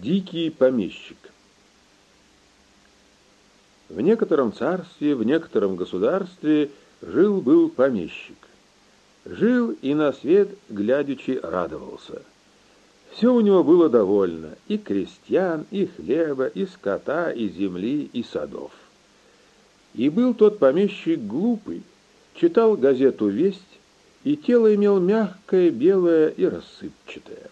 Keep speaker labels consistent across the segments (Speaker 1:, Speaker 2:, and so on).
Speaker 1: Дикий помещик. В некотором царстве, в некотором государстве жил-был помещик. Жил и на свет, глядячи, радовался. Все у него было довольно, и крестьян, и хлеба, и скота, и земли, и садов. И был тот помещик глупый, читал газету «Весть», и тело имел мягкое, белое и рассыпчатое.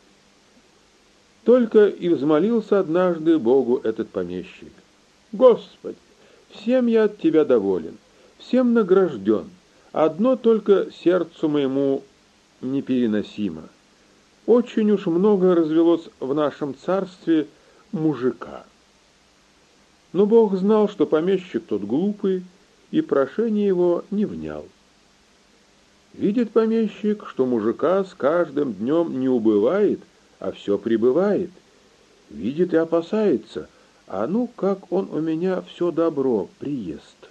Speaker 1: Только и взмолился однажды Богу этот помещик. «Господи, всем я от Тебя доволен, всем награжден, одно только сердцу моему непереносимо. Очень уж много развелось в нашем царстве мужика». Но Бог знал, что помещик тот глупый, и прошение его не внял. Видит помещик, что мужика с каждым днем не убывает, а все прибывает. Видит и опасается, а ну, как он у меня все добро приест.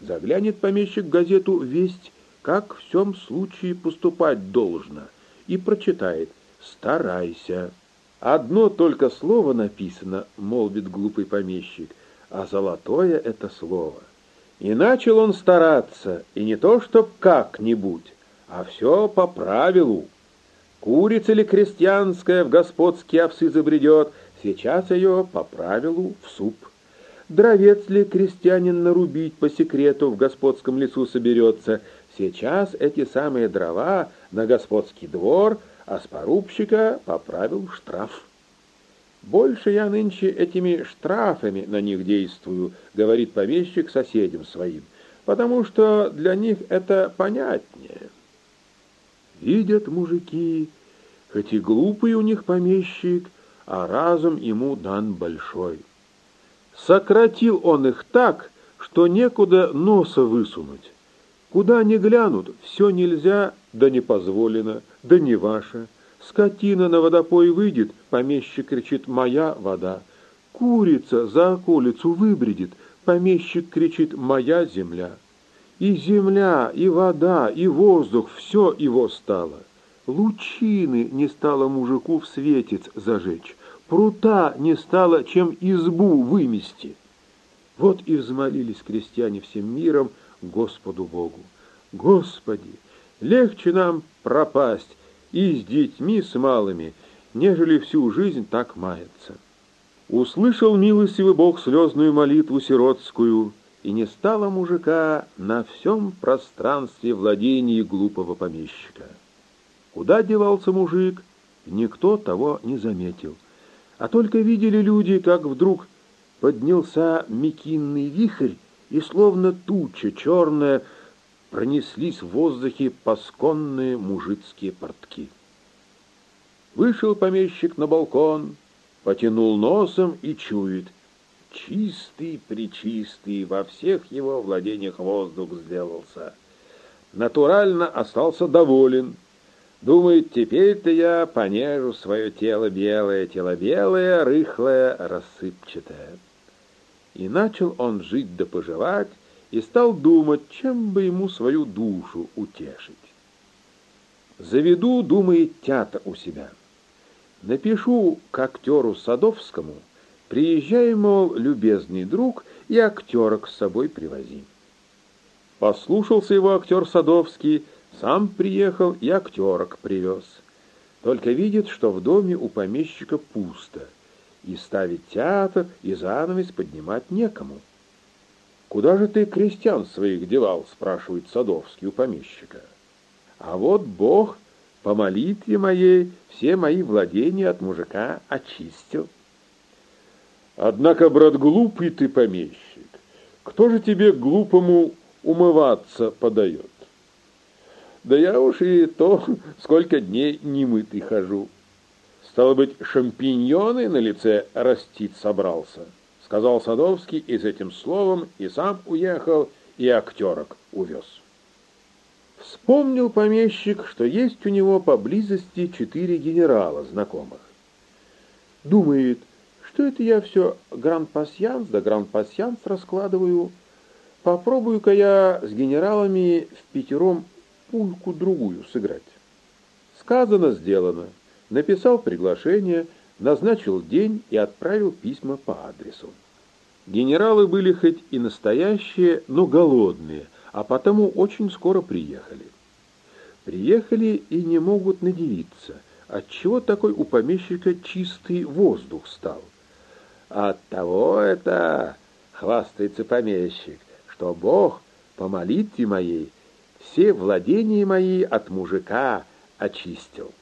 Speaker 1: Заглянет помещик в газету «Весть», как в всем случае поступать должно, и прочитает «Старайся». Одно только слово написано, молвит глупый помещик, а золотое это слово. И начал он стараться, и не то чтоб как-нибудь, а все по правилу. Курица ли крестьянская в господские овсы забредет, сейчас ее по правилу в суп. Дровец ли крестьянин нарубить по секрету в господском лесу соберется, сейчас эти самые дрова на господский двор, а с порубщика по правилу штраф. «Больше я нынче этими штрафами на них действую», — говорит помещик соседям своим, «потому что для них это понятнее». Видят мужики, хоть и глупый у них помещик, а разум ему дан большой. Сократил он их так, что некуда носа высунуть. Куда ни глянут, все нельзя, да не позволено, да не ваше. Скотина на водопой выйдет, помещик кричит «моя вода». Курица за околицу выбредет, помещик кричит «моя земля». И земля, и вода, и воздух — все его стало. Лучины не стало мужику в светец зажечь, прута не стало, чем избу вымести. Вот и взмолились крестьяне всем миром Господу Богу. Господи, легче нам пропасть и с детьми с малыми, нежели всю жизнь так мается. Услышал милостивый Бог слезную молитву сиротскую, и не стало мужика на всем пространстве владений глупого помещика. Куда девался мужик, никто того не заметил, а только видели люди, как вдруг поднялся мекинный вихрь, и словно туча черная пронеслись в воздухе пасконные мужицкие портки. Вышел помещик на балкон, потянул носом и чует — чистый-причистый, во всех его владениях воздух сделался. Натурально остался доволен. Думает, теперь-то я понежу свое тело белое, тело белое, рыхлое, рассыпчатое. И начал он жить да поживать, и стал думать, чем бы ему свою душу утешить. Заведу, думает, театр у себя. Напишу к актеру Садовскому — Приезжай, мол, любезный друг, и актерок с собой привози. Послушался его актер Садовский, сам приехал и актерок привез. Только видит, что в доме у помещика пусто, и ставить театр, и занавес поднимать некому. «Куда же ты крестьян своих девал?» — спрашивает Садовский у помещика. «А вот Бог по молитве моей все мои владения от мужика очистил». Однако, брат, глупый ты помещик. Кто же тебе глупому умываться подает? Да я уж и то сколько дней немытый хожу. Стало быть, шампиньоны на лице растить собрался, сказал Садовский и с этим словом и сам уехал, и актерок увез. Вспомнил помещик, что есть у него поблизости четыре генерала знакомых. Думает, что это я все гранд-пасьянс да гранд-пасьянс раскладываю? Попробую-ка я с генералами в пятером пульку другую сыграть. Сказано, сделано. Написал приглашение, назначил день и отправил письма по адресу. Генералы были хоть и настоящие, но голодные, а потому очень скоро приехали. Приехали и не могут надевиться, отчего такой у помещика чистый воздух стал. От того это, хвастается помещик, что Бог по молитве моей все владения мои от мужика очистил.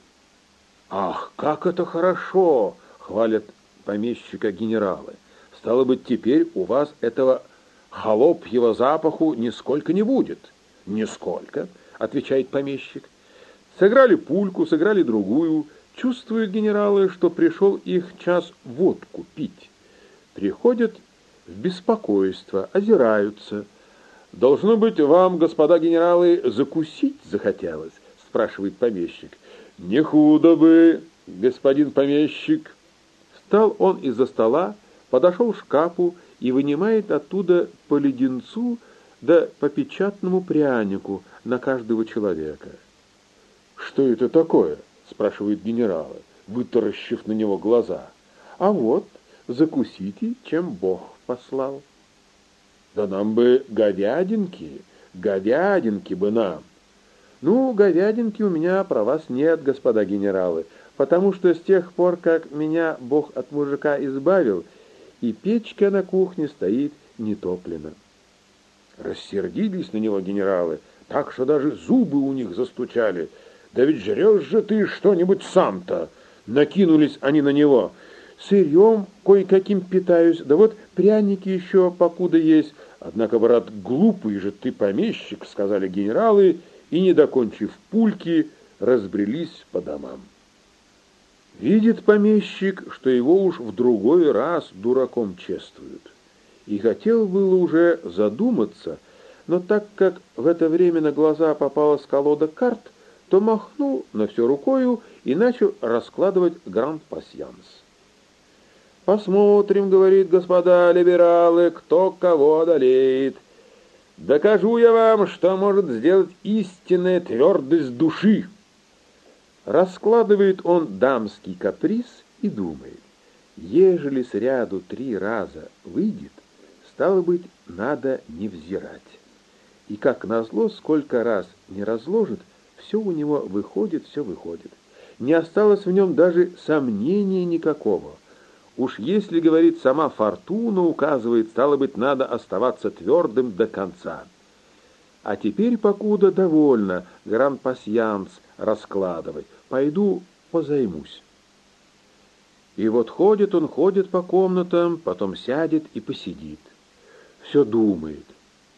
Speaker 1: «Ах, как это хорошо!» — хвалят помещика генералы. «Стало быть, теперь у вас этого холопьего запаху нисколько не будет». «Нисколько», — отвечает помещик. Сыграли пульку, сыграли другую. Чувствуют генералы, что пришел их час водку пить. Приходят в беспокойство, озираются. «Должно быть, вам, господа генералы, закусить захотелось?» — спрашивает помещик. «Не худо бы, господин помещик». Встал он из-за стола, подошел к шкафу и вынимает оттуда по леденцу да по печатному прянику на каждого человека. «Что это такое?» — спрашивают генералы, вытаращив на него глаза. «А вот, закусите, чем Бог послал». «Да нам бы говядинки, говядинки бы нам!» Ну, говядинки у меня про вас нет, господа генералы, потому что с тех пор, как меня Бог от мужика избавил, и печка на кухне стоит нетоплена. Рассердились на него генералы, так что даже зубы у них застучали. Да ведь жрешь же ты что-нибудь сам-то! Накинулись они на него. Сырьем кое-каким питаюсь, да вот пряники еще покуда есть. Однако, брат, глупый же ты помещик, сказали генералы, — и, не докончив пульки, разбрелись по домам. Видит помещик, что его уж в другой раз дураком чествуют. И хотел было уже задуматься, но так как в это время на глаза попалась колода карт, то махнул на все рукою и начал раскладывать гранд-пасьянс. «Посмотрим, — говорит господа либералы, — кто кого одолеет». Докажу я вам, что может сделать истинная твердость души. Раскладывает он дамский каприз и думает, ежели сряду три раза выйдет, стало быть, надо не взирать. И как назло, сколько раз не разложит, все у него выходит, все выходит. Не осталось в нем даже сомнения никакого. Уж если, говорит, сама фортуна указывает, стало быть, надо оставаться твердым до конца. А теперь, покуда довольно, гран-пасьянс раскладывать, пойду позаймусь. И вот ходит он, ходит по комнатам, потом сядет и посидит. Все думает,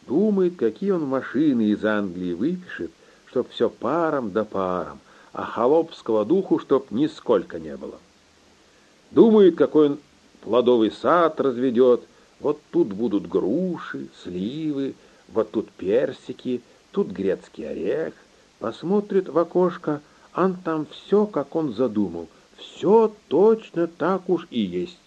Speaker 1: думает, какие он машины из Англии выпишет, чтоб все паром да паром, а холопского духу чтоб нисколько не было. Думает, какой он плодовый сад разведет. Вот тут будут груши, сливы, вот тут персики, тут грецкий орех. Посмотрит в окошко, а там все, как он задумал. Все точно так уж и есть.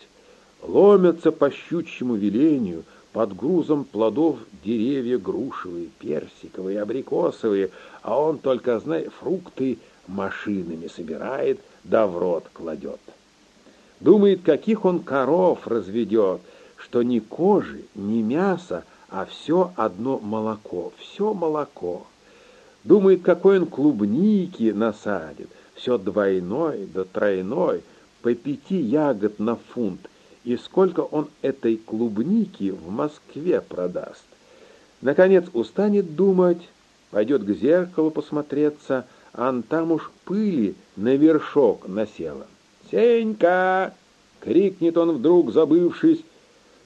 Speaker 1: Ломятся по щучьему велению, под грузом плодов деревья грушевые, персиковые, абрикосовые, а он только, знай, фрукты машинами собирает, да в рот кладет. Думает, каких он коров разведет, что ни кожи, ни мяса, а все одно молоко, все молоко. Думает, какой он клубники насадит, все двойной да тройной, по пяти ягод на фунт, и сколько он этой клубники в Москве продаст. Наконец устанет думать, пойдет к зеркалу посмотреться, а там уж пыли на вершок насела. «Сенька!» — крикнет он вдруг, забывшись,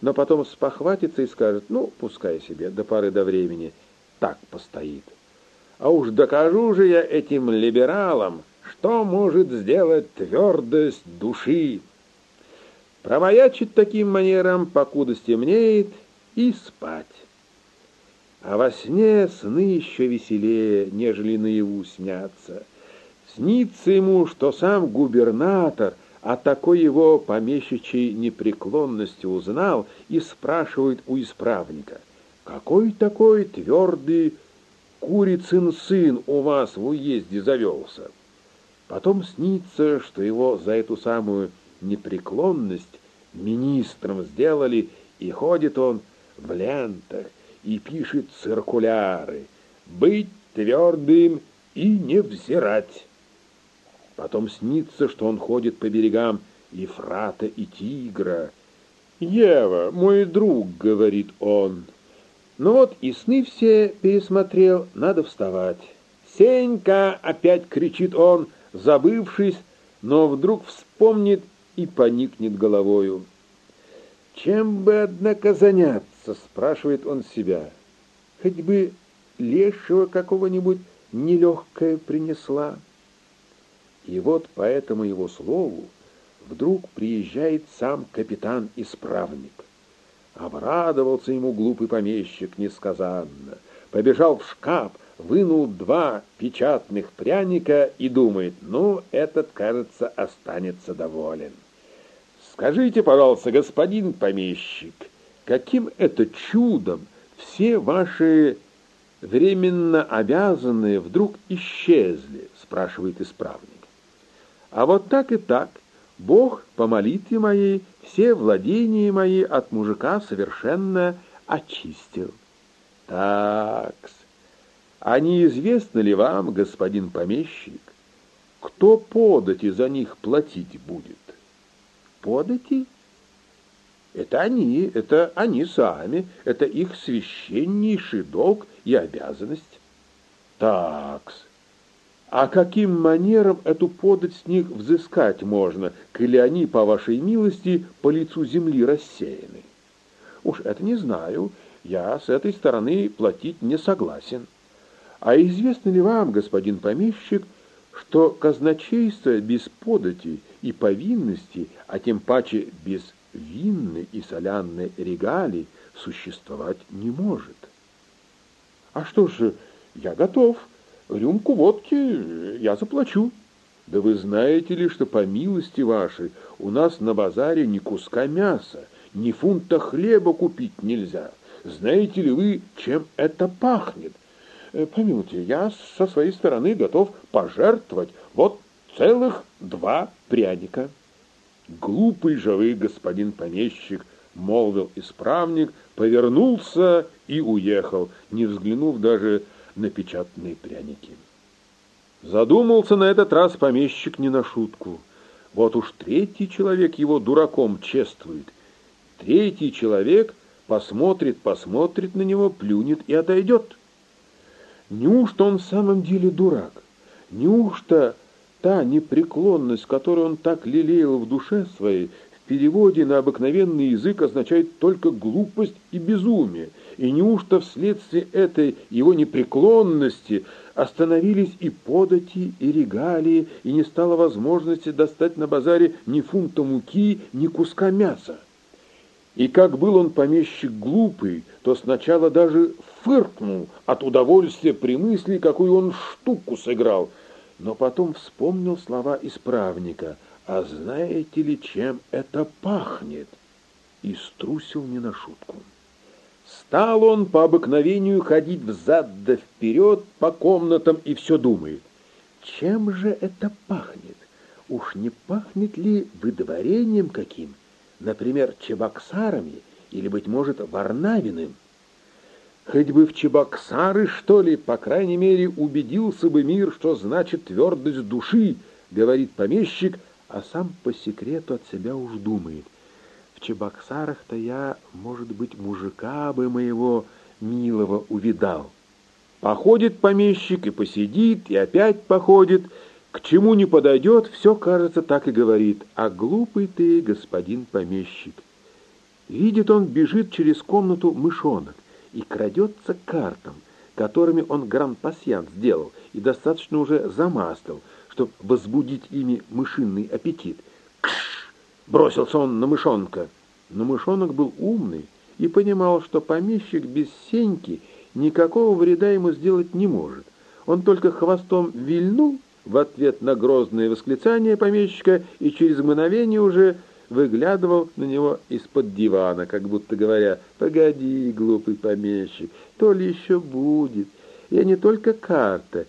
Speaker 1: но потом спохватится и скажет, ну, пускай себе, до поры до времени, так постоит. А уж докажу же я этим либералам, что может сделать твердость души. Промаячить таким манером, покуда стемнеет, и спать. А во сне сны еще веселее, нежели наяву снятся. Снится ему, что сам губернатор о такой его помещичьей непреклонности узнал и спрашивает у исправника, «Какой такой твердый курицын сын у вас в уезде завелся?» Потом снится, что его за эту самую непреклонность министром сделали, и ходит он в лентах и пишет циркуляры. Быть твердым и не взирать. Потом снится, что он ходит по берегам Ефрата и Тигра. «Ева, мой друг», — говорит он. Ну вот и сны все пересмотрел, надо вставать. «Сенька!» — опять кричит он, забывшись, но вдруг вспомнит и поникнет головою. «Чем бы, однако, заняться?» — спрашивает он себя. «Хоть бы лешего какого-нибудь нелегкое принесла». И вот по этому его слову вдруг приезжает сам капитан-исправник. Обрадовался ему глупый помещик несказанно, побежал в шкаф, вынул два печатных пряника и думает, ну, этот, кажется, останется доволен. Скажите, пожалуйста, господин помещик, каким это чудом все ваши временно обязанные вдруг исчезли, спрашивает исправник. А вот так и так, Бог по молитве моей все владения мои от мужика совершенно очистил. Такс, а неизвестно ли вам, господин помещик, кто подати за них платить будет? Подати? Это они, это они сами, это их священнейший долг и обязанность. Такс. А каким манером эту подать с них взыскать можно, коли они, по вашей милости, по лицу земли рассеяны? Уж это не знаю, я с этой стороны платить не согласен. А известно ли вам, господин помещик, что казначейство без подати и повинности, а тем паче без винной и солянной регалии, существовать не может? А что же, я готов. Рюмку водки я заплачу. Да вы знаете ли, что по милости вашей у нас на базаре ни куска мяса, ни фунта хлеба купить нельзя. Знаете ли вы, чем это пахнет? Э, помилуйте, я со своей стороны готов пожертвовать вот целых два пряника. Глупый же вы, господин помещик, молвил исправник, повернулся и уехал, не взглянув даже на печатные пряники. Задумался на этот раз помещик не на шутку. Вот уж третий человек его дураком чествует. Третий человек посмотрит, посмотрит на него, плюнет и отойдет. Неужто он в самом деле дурак? Неужто та непреклонность, которую он так лелеял в душе своей, переводе на обыкновенный язык означает только глупость и безумие? И неужто вследствие этой его непреклонности остановились и подати, и регалии, и не стало возможности достать на базаре ни фунта муки, ни куска мяса? И как был он помещик глупый, то сначала даже фыркнул от удовольствия при мысли, какую он штуку сыграл, но потом вспомнил слова исправника «А знаете ли, чем это пахнет?» и струсил не на шутку. Стал он по обыкновению ходить взад да вперед по комнатам и все думает. Чем же это пахнет? Уж не пахнет ли выдворением каким? Например, чебоксарами или, быть может, варнавиным? Хоть бы в Чебоксары, что ли, по крайней мере, убедился бы мир, что значит твердость души, говорит помещик, а сам по секрету от себя уж думает. В Чебоксарах-то я, может быть, мужика бы моего милого увидал. Походит помещик и посидит, и опять походит, к чему не подойдет, все, кажется, так и говорит. А глупый ты, господин помещик. Видит он, бежит через комнату мышонок и крадется картам, которыми он гран-пасьян сделал и достаточно уже замастал, чтобы возбудить ими мышиный аппетит. Кш! Бросился он на мышонка. Но мышонок был умный и понимал, что помещик без сеньки никакого вреда ему сделать не может. Он только хвостом вильнул в ответ на грозное восклицание помещика и через мгновение уже выглядывал на него из-под дивана, как будто говоря, «Погоди, глупый помещик, то ли еще будет. Я не только карта,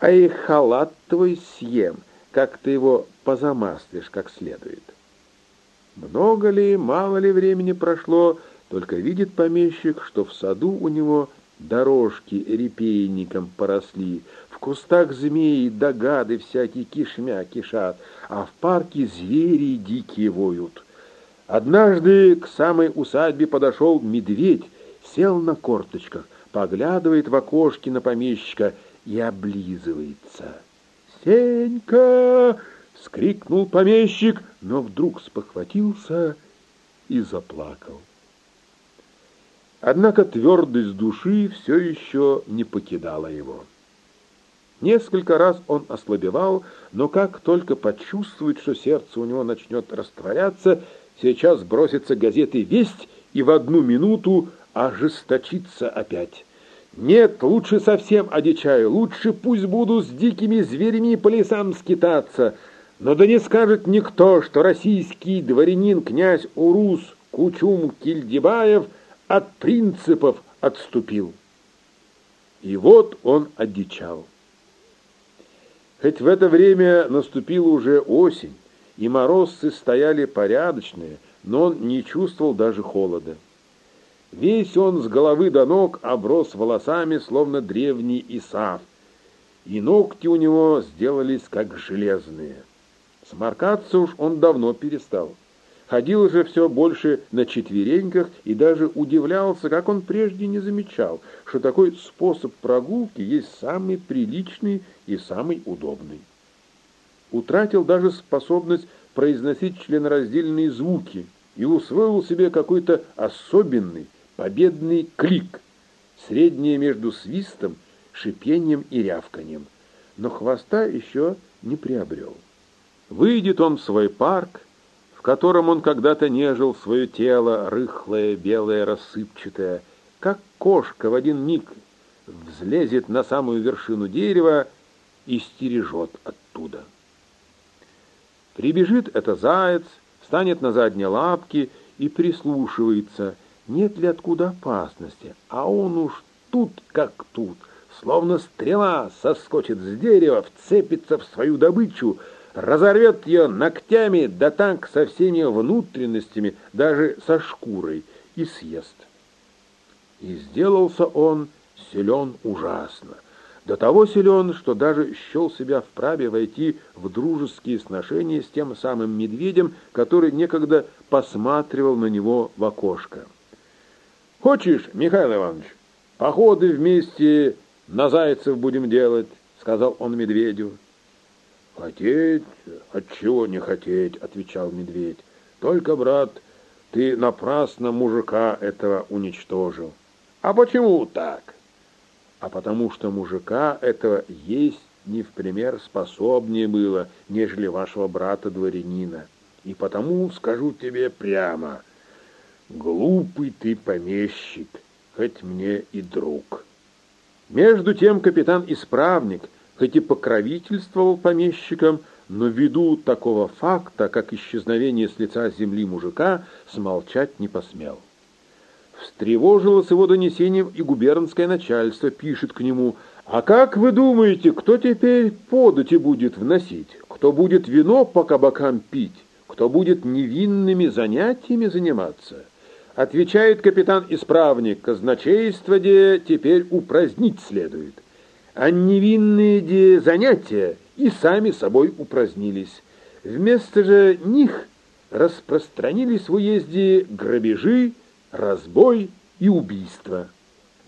Speaker 1: а и халат твой съем. как ты его позамаслишь как следует. Много ли, мало ли времени прошло, только видит помещик, что в саду у него дорожки репейником поросли, в кустах змеи да гады всякие кишмя кишат, а в парке звери дикие воют. Однажды к самой усадьбе подошел медведь, сел на корточках, поглядывает в окошки на помещика и облизывается. «Сенька!» — скрикнул помещик, но вдруг спохватился и заплакал. Однако твердость души все еще не покидала его. Несколько раз он ослабевал, но как только почувствует, что сердце у него начнет растворяться, сейчас бросится газеты «Весть» и в одну минуту ожесточится опять. Нет, лучше совсем одичаю, лучше пусть буду с дикими зверями по лесам скитаться, но да не скажет никто, что российский дворянин князь Урус Кучум Кильдибаев от принципов отступил. И вот он одичал. Хоть в это время наступила уже осень, и морозцы стояли порядочные, но он не чувствовал даже холода. Весь он с головы до ног оброс волосами, словно древний Исав, и ногти у него сделались как железные. Сморкаться уж он давно перестал. Ходил же все больше на четвереньках и даже удивлялся, как он прежде не замечал, что такой способ прогулки есть самый приличный и самый удобный. Утратил даже способность произносить членораздельные звуки и усвоил себе какой-то особенный, победный клик, среднее между свистом, шипением и рявканием, но хвоста еще не приобрел. Выйдет он в свой парк, в котором он когда-то нежил свое тело, рыхлое, белое, рассыпчатое, как кошка в один миг взлезет на самую вершину дерева и стережет оттуда. Прибежит это заяц, встанет на задние лапки и прислушивается — нет ли откуда опасности, а он уж тут как тут, словно стрела соскочит с дерева, вцепится в свою добычу, разорвет ее ногтями, да так со всеми внутренностями, даже со шкурой, и съест. И сделался он силен ужасно, до того силен, что даже счел себя вправе войти в дружеские сношения с тем самым медведем, который некогда посматривал на него в окошко. Хочешь, Михаил Иванович, походы вместе на зайцев будем делать, сказал он медведю. Хотеть, отчего не хотеть, отвечал медведь. Только, брат, ты напрасно мужика этого уничтожил. А почему так? А потому что мужика этого есть не в пример способнее было, нежели вашего брата-дворянина. И потому скажу тебе прямо, Глупый ты помещик, хоть мне и друг. Между тем капитан-исправник, хоть и покровительствовал помещикам, но ввиду такого факта, как исчезновение с лица земли мужика, смолчать не посмел. Встревожилось его донесением и губернское начальство, пишет к нему, «А как вы думаете, кто теперь подати будет вносить? Кто будет вино по кабакам пить? Кто будет невинными занятиями заниматься?» Отвечает капитан-исправник, казначейство де теперь упразднить следует. А невинные де занятия и сами собой упразднились. Вместо же них распространились в уезде грабежи, разбой и убийства.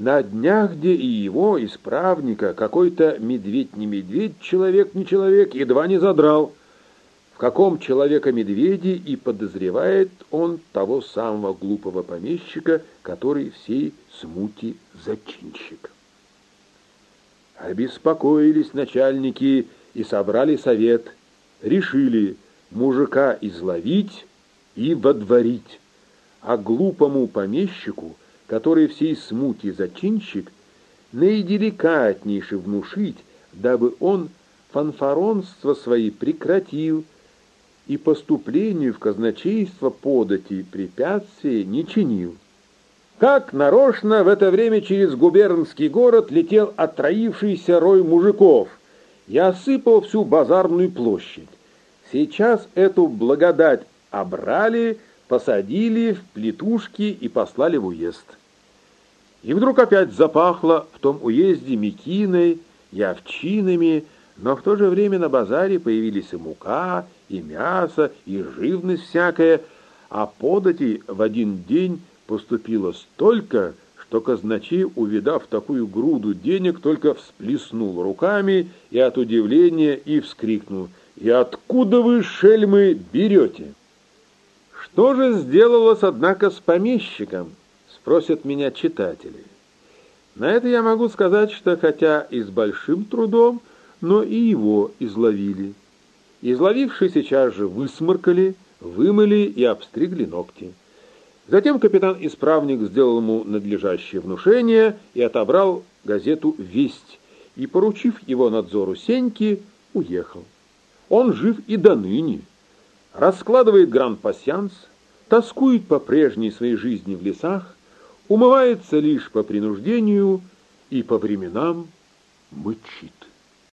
Speaker 1: На днях, где и его, исправника, какой-то медведь не медведь, человек не человек, едва не задрал каком человека-медведе и подозревает он того самого глупого помещика, который всей смути зачинщик. Обеспокоились начальники и собрали совет, решили мужика изловить и водворить, а глупому помещику, который всей смути зачинщик, наиделикатнейше внушить, дабы он фанфаронство свои прекратил и поступлению в казначейство подати препятствия не чинил. Как нарочно в это время через губернский город летел отроившийся рой мужиков, Я осыпал всю базарную площадь. Сейчас эту благодать обрали, посадили в плитушки и послали в уезд. И вдруг опять запахло в том уезде мекиной и овчинами, но в то же время на базаре появились и мука, и мясо, и живность всякая, а податей в один день поступило столько, что казначей, увидав такую груду денег, только всплеснул руками и от удивления и вскрикнул «И откуда вы, шельмы, берете?» Что же сделалось, однако, с помещиком, спросят меня читатели. На это я могу сказать, что хотя и с большим трудом, но и его изловили. Изловившие сейчас же высморкали, вымыли и обстригли ногти. Затем капитан-исправник сделал ему надлежащее внушение и отобрал газету «Весть», и, поручив его надзору Сеньки, уехал. Он жив и до ныне. Раскладывает гран-пасьянс, тоскует по прежней своей жизни в лесах, умывается лишь по принуждению и по временам мычит.